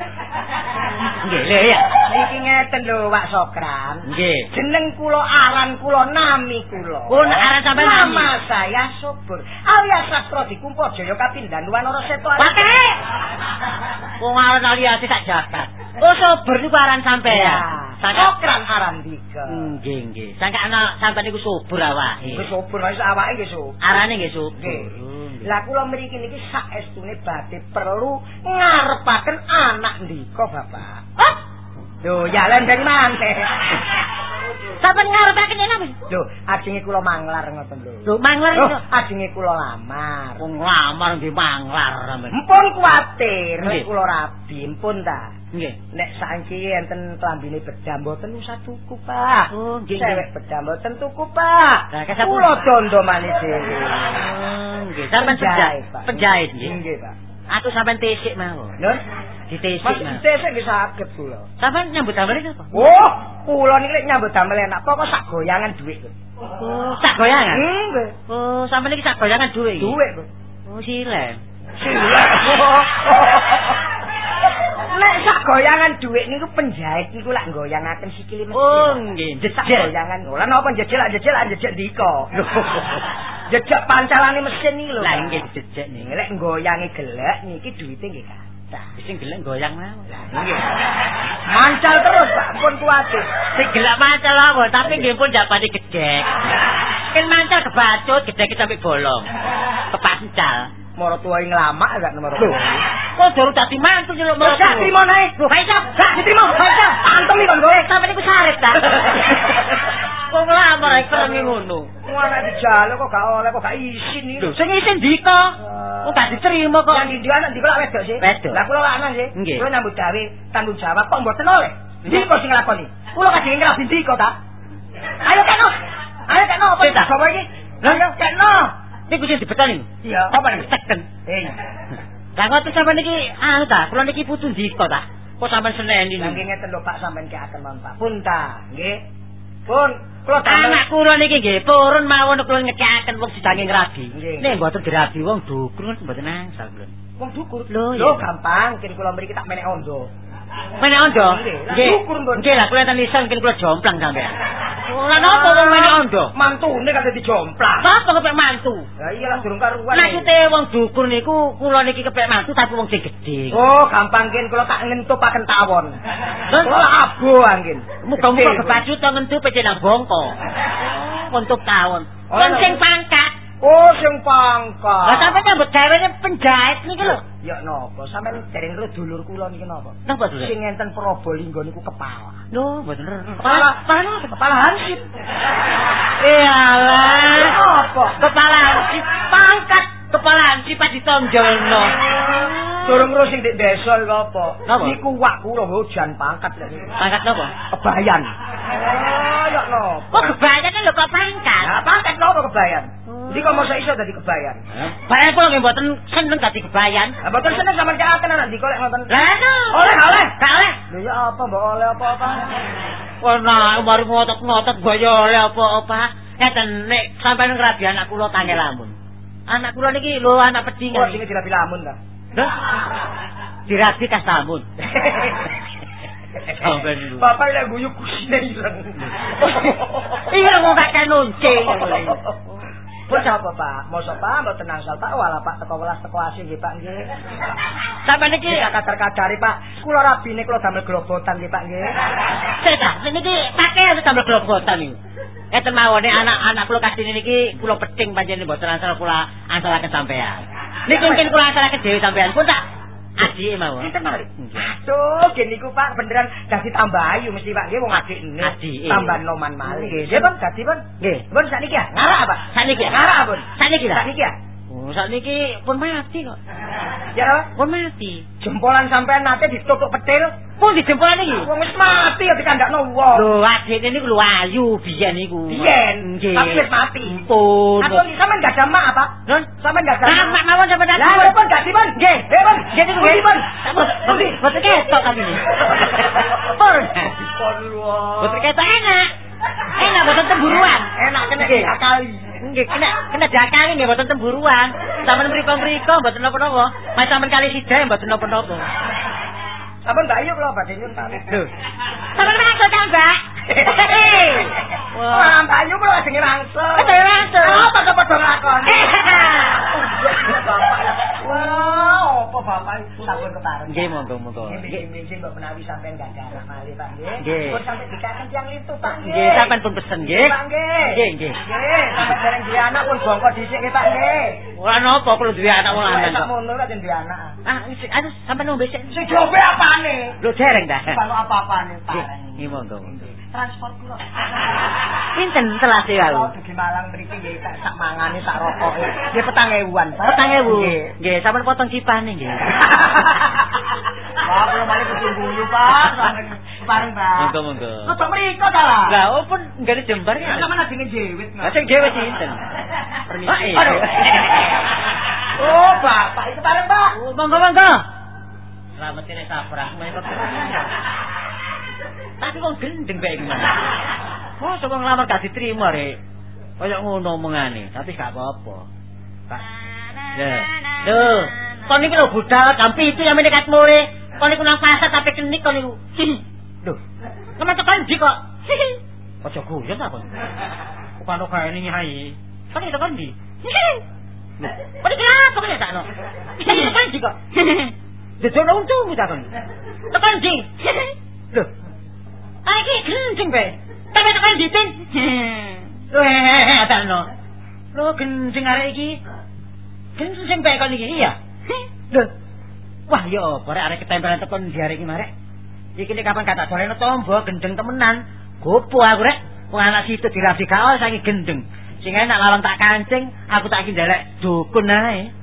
E: Nggih, lho ya.
F: Niki ngeten lho Wak Sokran.
E: Nggih.
F: Jeneng kula aran kula nami kula.
E: Nek aran sampean nami.
F: Nama saya Subur. Alias Sastro Dikumpo Jaya Kapindan Wanara Seto.
E: Pate. Wong aran aliase sak jagat. Oh, sober niku aran sampean.
F: Ya.
E: Sangka
F: Sokran aran dika.
E: nggih nggih. Sangka ana sampean niku subur awake.
F: Wis Subur wis awake nggih Subur.
E: Arane nggih subur.
F: Lah kula mriki niki saestune badhe perlu ngarepaken anak ndika Bapak.
E: Oh,
F: Lho, ya lendeng maneh.
E: sampean ngarepaken yen apa?
F: Lho, ajenge kula manglar ngoten lho.
E: Lho, manglar
F: Lho,
E: itu.
F: ajenge kula lamar.
E: Wong lamar nggih manglar.
F: Mpun kuwatir kula rabi, mpun ta.
E: Nggih.
F: Nek saiki enten klambine bedah mboten usah tuku, Pak.
E: Oh, nggih.
F: Cewek bedah mboten tuku, Pak.
E: Lah, kesapa?
F: Kula dondo manis dhewe.
E: Oh, nggih. Sampeyan penjahit,
F: Pak.
E: penjahit nggih.
F: Nggih, Pak.
E: Aku sampeyan tesik mawon.
F: Nun,
E: Ditesik
F: Mas tesek nggih saged kula.
E: Sampeyan nyambut damel iki apa?
F: Oh, kula niki nyambut damel enak, pokok sak goyangan dhuwit.
E: Oh, sak goyangan.
F: Nggih.
E: Oh, sampeyan iki sak goyangan iki.
F: Dhuwit, lho.
E: Oh, silem.
F: Silek. Nek sak goyangan dhuwit niku penjahit niku lak goyangaken sikile mesin.
E: Oh, nggih. Jejak.
F: goyangan. Lah napa jejel lak jejel lak jejel ndika. Jejak pancalane mesin iki lho.
E: Lah nggih jejak nih.
F: Nek goyange gelek niki dhuwite nggih kathah.
E: Sing gelem goyang mawon.
F: Nggih. Mancal terus Pak, pun kuwatir.
E: Sing gelem mancal apa, tapi nggih pun japane gedhek. Kan mancal kebacut, gedhek sampai bolong. Kepancal.
F: Moro tuwae nglamak gak nomor.
E: Kok durung dadi mantu nyeluk
F: Lho, gak trimo nae.
E: Lho. Gak
F: diterima, gak iso. Antem iki kon kowe.
E: Sampe niku sarep ta. Kok nglamar ae keren ngono.
F: Ngono dijaluk kok gak oleh kok gak isin iki.
E: Lho, sing isin ndika. Kok gak diterima kok.
F: Yang di anak di kula wedok sih.
E: Wedok.
F: Lah kula lanang sih.
E: Nggih.
F: Kula nyambut gawe tanggung jawab kok mboten oleh.
E: Nggih.
F: Ndiko sing nglakoni. Kula kadhe ngrabi ndiko ta. Ayo keno. Ayo keno apa
E: Sik, ta?
F: Bapak iki? Ayo keno.
E: Niku sing dibetoni.
F: Iya, apa nih?
E: Teken.
F: Eh.
E: Lah ngoten sampean niki anu ta, kula niki putu ndika ta. Kok sampean seneni
F: Lah
E: niku.
F: nggih ngeten lho Pak sampean ki akan mon Pak. Pun ta, nggih. Pun kula damel
E: Anak kula niki nggih purun mawon kula ngekekaken wong sidange ngrabi. Nek mboten dirabi wong dukur mboten angsal kula.
F: wong dukur.
E: Lho,
F: Lho gampang, kene kula mriki tak menek ondo.
E: Menek ondo?
F: Nggih, lah
E: Nggih. enten iso mungkin kula jomplang sampean. Ora napa wong menek ondo?
F: Mantune kate dijomplang.
E: Napa kepek mantu?
F: Lah iya lah durung karuan.
E: Maksude wong dukur niku kula niki kepek mantu tapi wong sing gedhe.
F: Oh, gampang kin kula tak ngentupaken tawon. Kula abo angin.
E: Muga-muga kebacut to ngentu pece nang bongko. Untuk tawon.
F: Oh,
E: Wong
F: lah.
E: sing pangkat.
F: Oh, sing pangkat.
E: Lah sampe nyambut gawene penjahit niki lho.
F: Ya napa? Sampeyan dereng ro dulur kula niki napa?
E: Napa dulu?
F: Sing ngenten Probolinggo niku kepala.
E: Lho, mboten ero.
F: Kepala, kepala, kepala hansip.
E: Iyalah.
F: Apa?
E: Kepala hansip pangkat kepala hansip pas ditonjolno.
F: Durung ro sing ndek desa iku apa?
E: Napa?
F: Niku wak kula hujan pangkat lho.
E: Pangkat napa?
F: Kebayan. Oh, ya napa?
E: Kok kebayane lho kok pangkat?
F: Nah, pangkat napa kebayan?
E: Oh.
F: Kok mosok iso dadi kebayan?
E: Bayan kula nggih mboten seneng dadi kebayan.
F: Lah mboten seneng sampean kaaken anak ndi kok lek ngoten.
E: Lah no.
F: Oleh, oleh.
E: Gak oleh.
F: Lho ya apa mbok oleh apa-apa?
E: Wah, nah, mari ngotot-ngotot gaya oleh apa-apa. Ngeten nek sampeyan ngrabi anak kula tangel lamun. Anak kula niki lho anak
F: Oh,
E: pedingan.
F: sing dirabi lamun ta.
E: Lho. Dirabi kas lamun.
F: Bapak lek guyu kusine ireng.
E: Iya kok gak kan nunci.
F: Pun apa Pak? Mosok Pak mboten angsal Pak wala Pak teko welas teko asih nggih Pak nggih.
E: Sampeyan niki
F: Iki kadar-kadare Pak. Kula rabine kula damel globotan nggih Pak nggih.
E: Seta, niki pakai harus tambah globotan niku. Eten mawon anak-anak kula kadine niki kula peting panjenengan mboten asal kula asalaken sampean. Niki mungkin kula asalaken dhewe sampean pun tak adik mawon.
F: Enten mari. Aduh, gini niku Pak beneran dadi tambah ayu mesti Pak nggih wong adik ini.
E: Adike.
F: Tambah noman malih.
E: Nggih.
F: Pun, dadi Pun.
E: Nggih.
F: Pun sakniki ya. Ngarak apa?
E: Sakniki ya?
F: Ngarak Pun.
E: Sakniki lah.
F: Sakniki ya.
E: Oh, sakniki pun mati kok.
F: Ya apa?
E: Pun mati.
F: Jempolan sampean nate ditutuk petil.
E: Pun dijempolan iki.
F: Wong wis mati ya dikandakno wong.
E: Lho, adikne niku lho ayu biyen niku.
F: Biyen.
E: Nggih.
F: Tapi wis mati.
E: Pun.
F: Atau sampean gak ada apa?
E: Nun,
F: Sampean gak ada
E: mak mawon sampean
F: Lah,
E: datang.
F: lho, Pun gak sih, Pun?
E: Nggih.
F: Eh, Pun.
E: Nggih niku
F: Pundi, Pun? Pundi?
E: Boten ketok kami ini. Pun.
F: Pun, wah.
E: Boten ketok enak. Enak boten temburuan.
F: Enak
E: Nggih.
F: akali.
E: Nggih, kena kena diakali nggih boten temburuan. Sampeyan mriko-mriko boten napa-napa. Mas sampeyan kali sida boten napa-napa.
F: Sampun Mbak Ayu kula badhe nyun pamit.
E: Lho. Sampeyan maksud ta, Mbak?
F: Wah, Mbak Ayu kula ajenge langsung.
E: Betul, langsung.
F: Apa? Bapak ya. Wah, apa bapak itu sampun kepareng.
E: Nggih, monggo-monggo.
F: Nggih, nggih, mbok menawi sampean gak ada anak malih, Pak nggih. Pun sampe dikaken tiyang lintu, Pak nggih.
E: Nggih, sampeyan pun pesen nggih.
F: Pak nggih.
E: Nggih, nggih.
F: Nggih, sampe dereng duwe anak pun bongko dhisik nggih, Pak nggih.
E: Ora napa kalau duwe anak wong lanang
F: Tak
E: kok.
F: ngono lah duwe anak.
E: Ah, wis aduh sampeyan ngombe sik.
F: Sing jowe apane?
E: Lho dereng ta.
F: Kalau apa-apane, Pak.
E: Nggih, nggih monggo. monggo.
F: Transport kula.
E: Pinten telase
F: Kalau
E: wae?
F: dugi Malang mriki nggih tak sak mangane sak rokoke. Nggih petang ewuan. Pak.
E: Petang ewu.
F: Nggih.
E: Sampeyan potong cipane nggih.
A: Pak, kula mari kudu Pak. Bareng, Pak.
E: Monggo monggo.
A: Kok mriko ta lah?
E: Lah opo nggane jembar ya?
A: Sampe nang jenenge jewit.
E: Lah sing dhewe sinten?
A: Permisi.
E: Pak.
A: Oh, Bapak, itu bareng, Pak.
E: Oh, monggo monggo. Selamat sore sabrah, menika. Tapi kok gendeng bae gimana? Oh, coba ngelamar gak diterima, Rek. Kayak ngono omongane, tapi gak apa-apa. Ya. Loh, kon iki lho budal gampi itu yang mendekat mule. Kon iku nang pasar tapi kenik kon iku. Loh. Kemen tekan ndi kok? Aja guyon ta kon. Kok ini nyai. Kon itu kan di. Kon iki apa kok sakno? Tekan ndi kok? Dedono untung ta kon. Tekan ndi? Loh. Ah iki gendeng bae. Tapi tekan ndi, Tin? Eh, atano. Lo gendeng arek iki. Gendeng sing bae kon iki iya. Loh. Wah, yo, barek arek ketempelan tekon di arek iki marek. Iki nek kapan kata doleno tombo gendeng temenan. Gopo aku rek. Wong anak situ dirafi kaos saiki gendeng. Sing enak lawan tak kancing, aku tak iki ndelek dukun ae.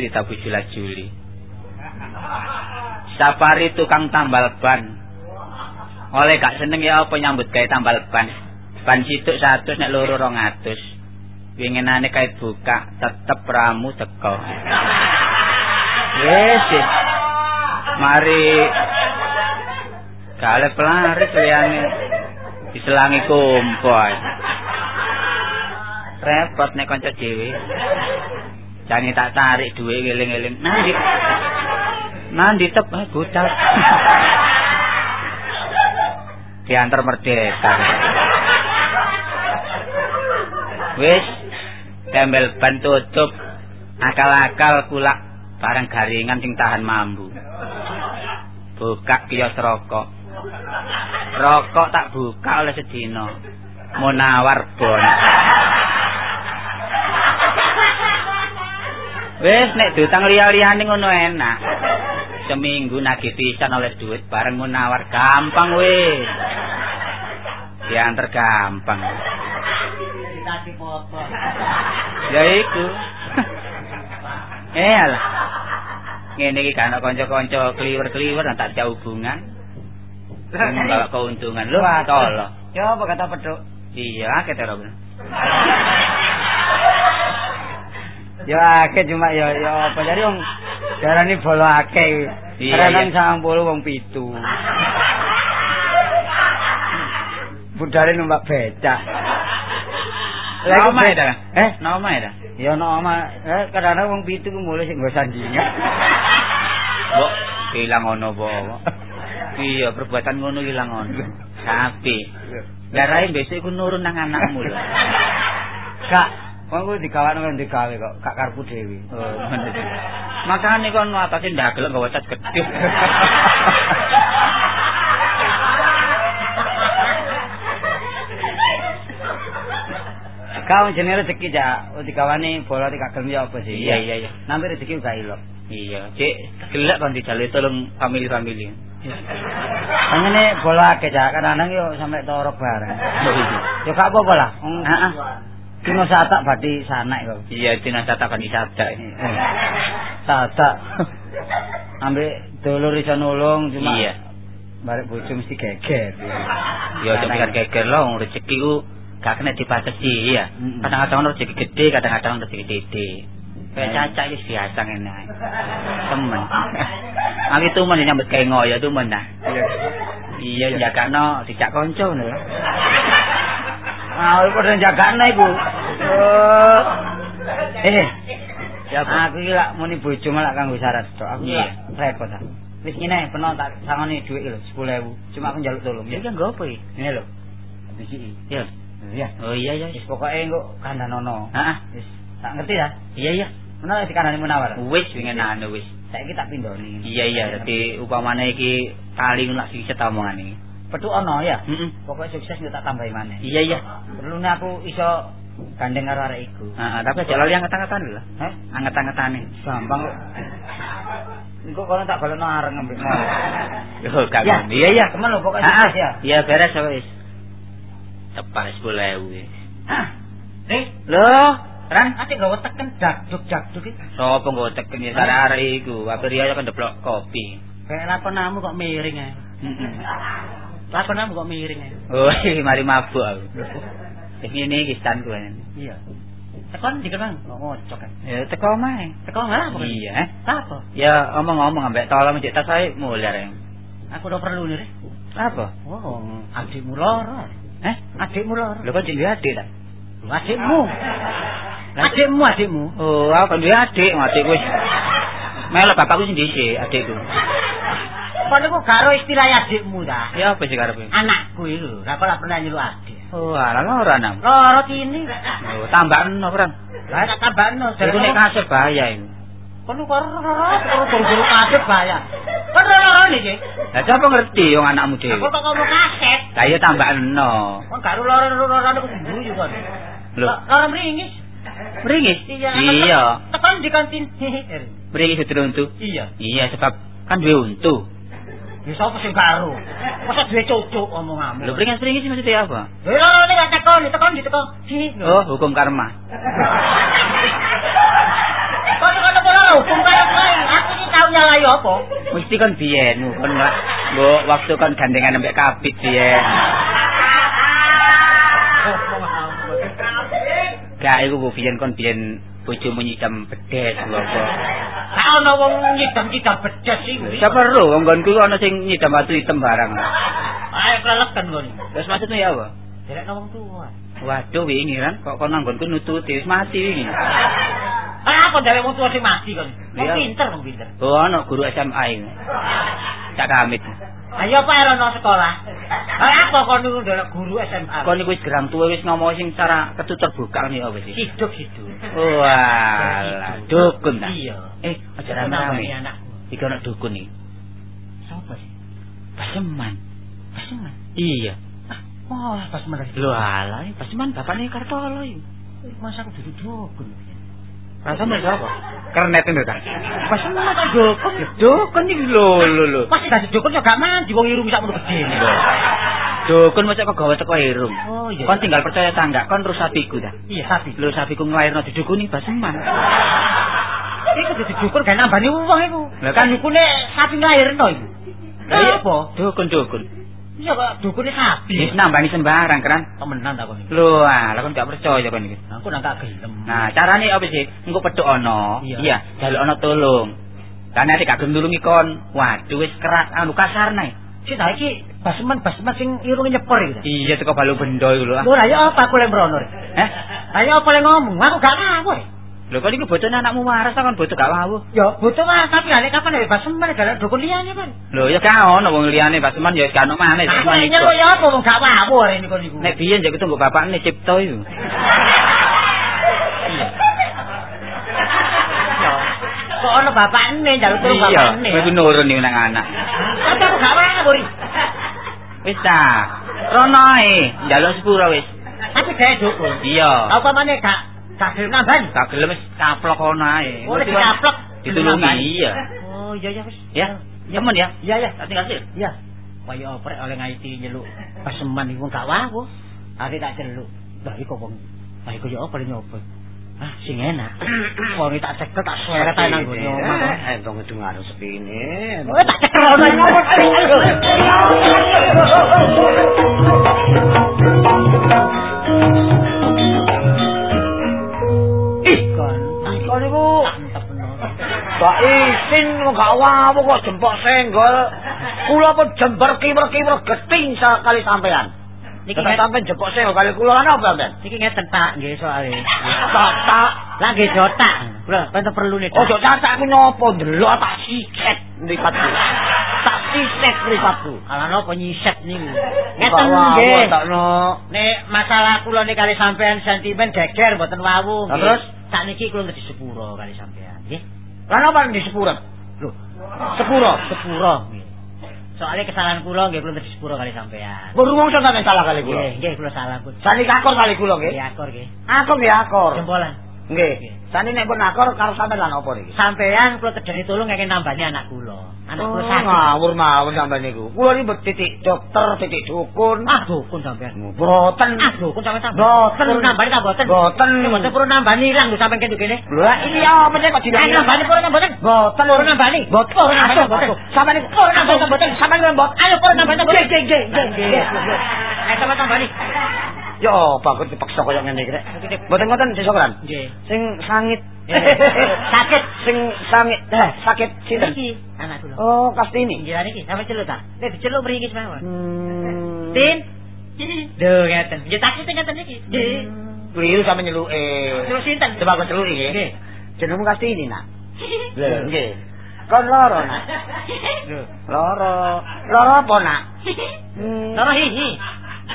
G: Di tabu jula juli. Safari tukang tambal ban. Oleh gak seneng ya apa nyambut gawe tambal ban. Ban situk satu nek loro rong atus. Winginane kae buka tetep ramu teko. Wes. Mari Kale pelaris liyane diselangi ae. Repot nek kanca dhewe. Jane tak tarik duwe eling-eling. Nandi. Nandi tep ah gocal. Diantar merdeka. Wis tembel ban tutup. Akal-akal kulak barang garingan sing tahan mambu. Buka kios rokok. Rokok tak buka oleh sedina. Munawar bon. Wes nek diutang liya-liyane ngono enak. Seminggu nagih pisan oleh duit bareng munawar gampang wis. Diantar gampang. Ya iku. eh alah. Ngene iki kan kanca-kanca kliwer-kliwer tak ada hubungan. Bawa keuntungan lu tolo.
A: Ya apa kata peduk?
G: Iya, akeh terus.
A: Ya akeh cuma ya ya apa jadi wong darani bolo akeh. Kadang
G: iya.
A: 90 wong pitu. Budale numpak becak. Lah
G: ya dah?
A: Eh,
G: ya dah?
A: ya ono oma. Eh kadang-kadang wong pitu ku mulai sing nggo sandingan.
G: Mbok ilang ono apa? Iya, perbuatan ngono ilang ono. Sapi. Darai besok iku nurun nang anakmu lho.
A: Kak, wong ku digawakno kan digawe kok, gak karepku dhewe.
G: Oh. Makane kon atase ndagel nggawa tas gedhe.
A: Kau jenenge rezeki ja, digawane bola dikagem ya apa sih?
G: Iya, iya, iya.
A: Nanti rezeki uga ilok.
G: Iya, Cek, gelek kon dijaluk tolong family-family.
A: Angene bola akeh ja, kadang-kadang yo sampe torok bareng. Yo gak apa-apa lah.
G: Heeh.
A: Dino satak badi sanak kok.
G: Iya, dinasa tak kan disadak.
A: Satak. Ambek dulur iso nulung cuma
G: Iya.
A: balik bojo mesti geger.
G: Ya ojo pikir geger lho, rezeki ku gak kena dibatasi ya.
A: Mm-mm.
G: Kadang-kadang rezeki gede, kadang-kadang rezeki gede. Kayak cacak wis biasa ngene. Temen. Aku itu men nyambut gawe ngoyo tuh men nah. Iya, jagakno dijak kanca ngono lho.
A: Ah, iku padha jagane iku. Eh,
G: Ya,
A: aku iki lak muni bojo malah kanggo syarat tok. Aku
G: Iya.
A: lak repot ah. Wis ngene, peno tak sangoni dhuwit lho, 10.000. Cuma aku njaluk tolong
G: Ya
A: ya.
G: kan apa iki?
A: Ini lho. Bisi.
G: Ya.
A: Iya.
G: Oh iya ya.
A: Wis pokoke engko kandhanono.
G: Heeh.
A: Wis
E: Tak ngerti ya?
G: Iya iya.
E: Menawa dikanani Munawar.
G: Wis wingi anu wis.
E: Saiki tak pindhoni.
G: Iya iya dadi upamane iki kali lak siset omongan iki.
E: Petuk ana ya.
G: Heeh.
E: Pokoke sukses yo tak tambahi maneh.
G: Iya iya.
E: Perlune aku iso gandeng karo arek iku.
G: Heeh, tapi aja lali anget-angetan lho.
E: Heh,
G: Anget-angetane.
E: gampang kok. Engko kono tak balekno areng ngembek mau.
G: Lho, gak
E: Ya.
G: Iya iya.
E: Temen lho pokoke
G: Ah,
E: sukses ya.
G: Iya beres wis. Tepas 10.000 wis.
E: Ah. Eh,
G: Loh,
E: Ran, ati gawe teken jakduk-jakduk iki.
G: sapa nggo teken ya arek iku? Apa riya kan deblok kopi.
E: Kayak lakonanmu kok miring ae.
G: Heeh.
E: Lakonanmu kok miring.
G: Oh, mari mabuk aku. Wis ngene iki standku kan.
E: Iya. Tekon dikenang kok ngocok kan.
G: Ya teko mae.
E: Teko ngapa kan?
G: Iya, eh.
E: Apa?
G: Ya omong-omong ambek tolong cek tas ae mulyar. ya.
E: Aku udah perlu nih.
G: Apa?
E: Oh, adikmu loro.
G: Eh?
E: Adikmu loro.
G: Lho kok jadi adik ta?
E: Adikmu. Adikmu, adikmu.
G: Oh, aku duwe adik, adik wis. Melo bapakku sing dhisik, adikku.
E: Kok niku garo istilah adikmu ta?
G: Ya apa sih karepe?
E: Anakku iki lho, ra kok pernah nyeluk adik.
G: Oh, ala ora nam.
E: Loro kini.
G: Oh, tambahno, Pran.
E: Lah tak tambahno.
G: Iku nek kasih bahaya iku.
E: Kono karo karo guru kaset bahaya. Kan loro niki.
G: Lah coba ngerti wong anakmu dhewe.
E: kok ngomong kaset.
G: Lah ya tambahno.
E: Kok garo loro-loro niku guyu kon.
G: Lho,
E: Loro mringis.
G: mringis.
E: Iya.
G: Iya.
E: Tekan di kantin.
G: Mringis kudu untu.
E: Iya.
G: Iya, sebab kan duwe untu.
E: Ya sapa sing karo? Masa duwe cocok omonganmu.
G: Lho, mringis-mringis maksudnya apa?
E: Lho nek tekon, tekon ditekon.
G: Oh, hukum karma.
E: Kok tekan apa lho? Hukum kowe. Aku iki tau nyalai apa?
G: Mesti kan biyen kan Mbak. Mbok waktu kan gandengan ambek kapit biyen. Gak iku Bu biyen kon biyen bojomu nyidam bedes lho apa.
E: Ono wong nyidam-nyidam bedes iki.
G: Siapa ro wong nggonku ana sing nyidam batu hitam barang.
E: Ayo keleken kon.
G: Terus maksudnya ya apa?
E: Derek wong tua.
G: Waduh wingi kan kok kon nggonku nututi wis mati wingi.
E: Ah, kok derek wong tua sing mati kon. Wong pinter wong pinter.
G: Oh ana guru SMA ini. Cak Kamit.
E: Ayo apa era no sekolah? Ayo apa kon niku derek guru SMA?
G: Kon iku wis gerang tuwa wis ngomong sing cara ketu terbuka nih apa sih?
E: hidup-hidup.
G: Wah, dukun ta?
E: Iya.
G: Eh, aja rame-rame. Iki ana dukun iki.
E: Sapa sih?
G: Paseman.
E: Paseman.
G: Iya.
E: Wah, paseman lagi.
G: Lho alah, Paseman bapakne Kartolo iki.
E: Masa aku duduk dukun.
G: Paseman sapa? Kernet itu kan.
E: Paseman kok dukun.
G: Dukun iki lho lho lho.
E: Pasti kasih dukun yo gak mandi wong iru sak ngono gede.
G: Dukun masa kok gawe teko irung.
E: Oh iya.
G: Kon tinggal percaya ta enggak kon terus sapiku ta.
E: Iya sapi.
G: Lho sapiku nglairno didukuni Paseman.
E: Iku dadi dukun gak nambani wong iku.
G: Lah kan-
E: dukune sapi nglairno iku.
G: Lah iya
E: apa?
G: Dukun dukun.
E: Iya kok dukune sapi.
G: Wis nambani sembarang kan.
E: temenan ta kon iki.
G: Lho ah, lah kon gak percaya kon iki.
E: Aku nang gak gelem.
G: Nah, carane apa sih? Engko pedhok ana.
E: Iya.
G: Jaluk ana tolong. Lah nek gak gelem nulungi kon, waduh wis kerak anu kasar nae.
E: Sik ta iki basman-basman sing irunge nyeper iki.
G: Iya teko balu bendo iku lho. ah.
E: Lho lah ya apa aku lek mrono. Lah ya apa lek ngomong? Aku gak ngaku.
G: Lho kok iki bocone anakmu waras kon bocah gak wawuh.
E: Ya butuh mah tapi lek kapan lek basman gak dukun liyane kan.
G: Lho ya gak ono wong liyane Pak Seman ya gak ono maneh
E: Aku
G: iku.
E: nyeluk ya apa wong gak hari ini kon iku.
G: Nek biyen jek ketemu bapakne cipto iku.
E: Kok ono bapakne njaluk turu
G: Iya,
E: bapakne.
G: kowe nurun niku nang anak.
E: Tapi aku gak wawu. Ri.
G: Wis ta. Rono ae, njaluk sepuro wis.
E: Tapi gawe dukun.
G: Iya.
E: Apa maneh gak gak gelem nambani?
G: Gak gelem wis kaplok ono ae.
E: Oleh dikaplok
G: ditulungi iya.
E: Oh iya iya wis.
G: Ya, temen ya.
E: Iya iya.
G: Tak tinggal sih.
E: Iya. Kaya oprek oleh ngaiti nyeluk paseman iku gak wawu. Are tak celuk. Lah iku wong. Lah iku ya apa nyoba. Ah, sing enak. Wong tak cekel tak suweret ae nang ngono.
D: Eh, dong itu ngaruh sepine.
E: Oh, tak cekel ono iki. Ih,
D: isin gak wawu kok jempok senggol. Kula pun jember kiwer-kiwer geting sekali sampean.
E: Niki
D: Niki sampean jempok senggol kali kula ana apa sampean?
E: Iki ngeten tak nggih soalé.
D: Tak tak.
E: Lah nggih jotak. Lho, ben perlu nih.
D: Ojo cacat aku nyopo ndelok tak siket ndikat. Tak Siset mripatku.
E: Ala napa nyiset niku. Ngeten nggih.
D: takno.
E: Nek masalah kula nek kali sampean sentimen geger mboten wawu nggih.
D: terus?
E: sakniki kula ngerti sepuro kali sampean nggih.
D: Lah napa di sepuro?
E: Lho,
D: Sepuro.
E: sepuro. Soalnya kesalahan kula nggih kula ngerti sepuro kali sampean.
D: Pun rumong sampeyan salah kali kula.
E: Nggih, nggih kula salah pun.
D: Sani akor kali kula nggih.
E: Nggih akor nggih.
D: Akor nggih akor.
E: Jempolan.
D: Nggih. Sani nek pun akor karo sampeyan lan apa niki?
E: Sampean kula kedeni tulung ngeke nambani anak kula. Anak kula
D: Oh,
E: sakit.
D: ngawur mawon sampeyan niku. Kula iki titik dokter, titik dukun.
E: Ah, dukun sampean.
D: Boten.
E: Ah, dukun sampean sampean.
D: Boten.
E: Purun nambani ta boten?
D: Boten.
E: Nek boten purun nambani ilang lho sampean kentuk kene.
D: Lha iki apa sih kok dilangi?
E: nambani purun boten?
D: Boten.
E: Purun nambani.
D: Boten.
E: Purun nambani boten.
D: Sampeyan niku
E: Purun nambani boten.
D: Sampeyan niku boten.
E: Ayo purun nambani boten.
D: Nggih, nggih, nggih.
E: Ayo sampean tambani.
D: Yo, bagus dipaksa koyo ngene iki rek. Boten ngoten sesokan.
E: Nggih.
D: Sing sangit.
E: Eh, sakit.
D: sing sangit. Eh, sakit sinten?
E: Iki anak kula.
D: Oh, Kastini.
E: Nggih niki sampe celuk ta. Nek diceluk mriki semawon.
D: Hmm.
E: Tin. Lho ngeten. Nggih taksi sing ngeten iki. Nggih.
D: Keliru sampe nyeluke.
E: Terus sinten?
D: Coba kok celuki nggih.
E: Nggih.
D: Jenengmu Kastini, Nak. Lho, nggih. Kon loro, Nak. Loro. Loro apa, Nak? Hmm.
E: Loro hihi.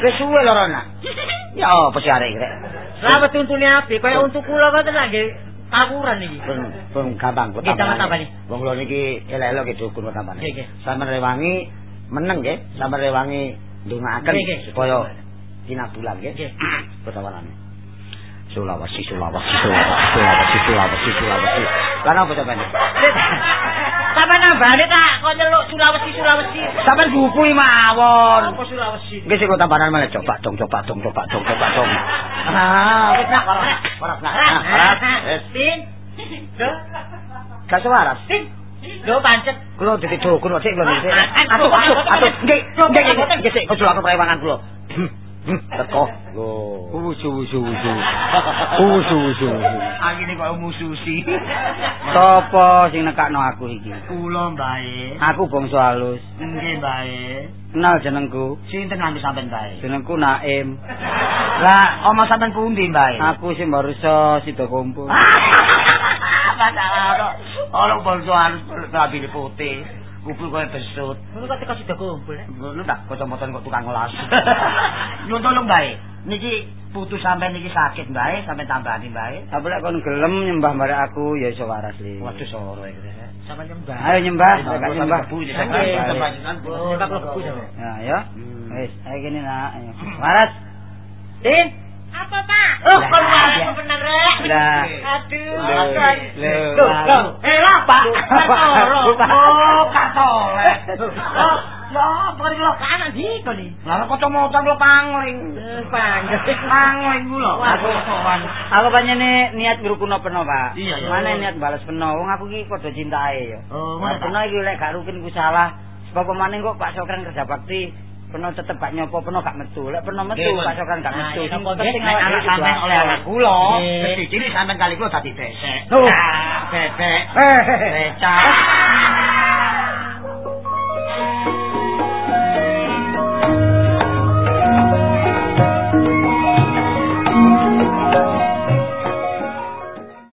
D: Wis suwe loro, Nak. Ya apa sih arek iki?
E: Lah tuntune api kaya untuk kula kok tenan nggih tawuran iki.
D: Pun pun gampang kok
E: Nggih,
D: tambah. Wong kula niki elek-elek ki dukun kok tambah.
E: Nggih.
D: Sampeyan rewangi meneng nggih, sampeyan rewangi ndongaaken supaya tinabulan nggih.
E: Nggih.
D: Sulawesi, Sulawesi, Sulawesi, Sulawesi, Sulawesi, Sulawesi. Lan apa sampeyan?
E: Sampe nambane ta kok nyeluk Sulawesi Sulawesi.
D: Sampeyan dukui mawon.
E: Apa Sulawesi?
D: Nggih sing kok tambahan malah coba dong, coba dong, coba dong, coba dong. Ah, nak, waras, waras, nak. Ah.
E: Tin. Lho,
D: Gak sewaras.
E: tin. Lho pancet.
D: Kula dadi dukun kok sik kula niki.
E: Aduh,
D: Atuh, atuh, atuh. Nggih,
E: boten.
D: nggih sik kok aku prewangan kula. Teko. Lho. Usu usu usu. Usu usu usu.
B: Angine kok mususi.
A: Sopo sing nekakno aku iki?
B: Kula mbae.
A: Aku bangsa halus.
B: Nggih mbae.
A: Kenal jenengku.
B: Sinten nganti sampean mbae?
A: Jenengku Naim.
B: Lah, oma sampean pundi mbae?
A: Aku sing barusa sida kumpul.
B: Padahal ono bangsa harus rabine putih. Kumpul koyo besut.
E: Ngono kok teko sida kumpul.
B: Ngono tak kacamata kok tukang ngolas. Nyun tolong mbae. Niki putu sampean niki sakit mbae, sampean tambani mbae.
A: Tapi lek kon gelem nyembah barek aku ya iso waras li.
B: Waduh soro iki.
E: Sampe nyembah.
A: Ayo nyembah,
B: Nyembah,
A: gak nyembah.
B: Bu, nyembah, nyembah, nyembah.
E: Nyembah sampe.
A: Ya, ya. Wis, ayo kene nak. Waras.
E: Tin.
H: Apa, Pak?
E: Oh, kok bener rek.
A: Lah.
E: Aduh.
A: Lho.
E: Eh, lah, Pak. Katoro.
B: Oh, katole.
E: Oh, ya, bari lo kanan di koni.
B: Lah kacamata kula pangling.
E: Panggil.
B: Pangling kula.
A: Aku aku panjene niat ngrukuno peno, Pak.
B: Iya, iya.
A: Mana niat balas peno. Wong aku iki padha cintae ya.
B: Oh,
A: peno iki lek gak rukun ku salah. Sebab pemaning kok Pak Sokran kerja bakti Pernah tetap gak nyopo, pernah gak metu. Lek peno metu, pasokan gak metu. Sing penting awake
B: sampean oleh anak kula. Kesiciri sampean kali kula dadi bebek.
A: Tuh,
B: bebek.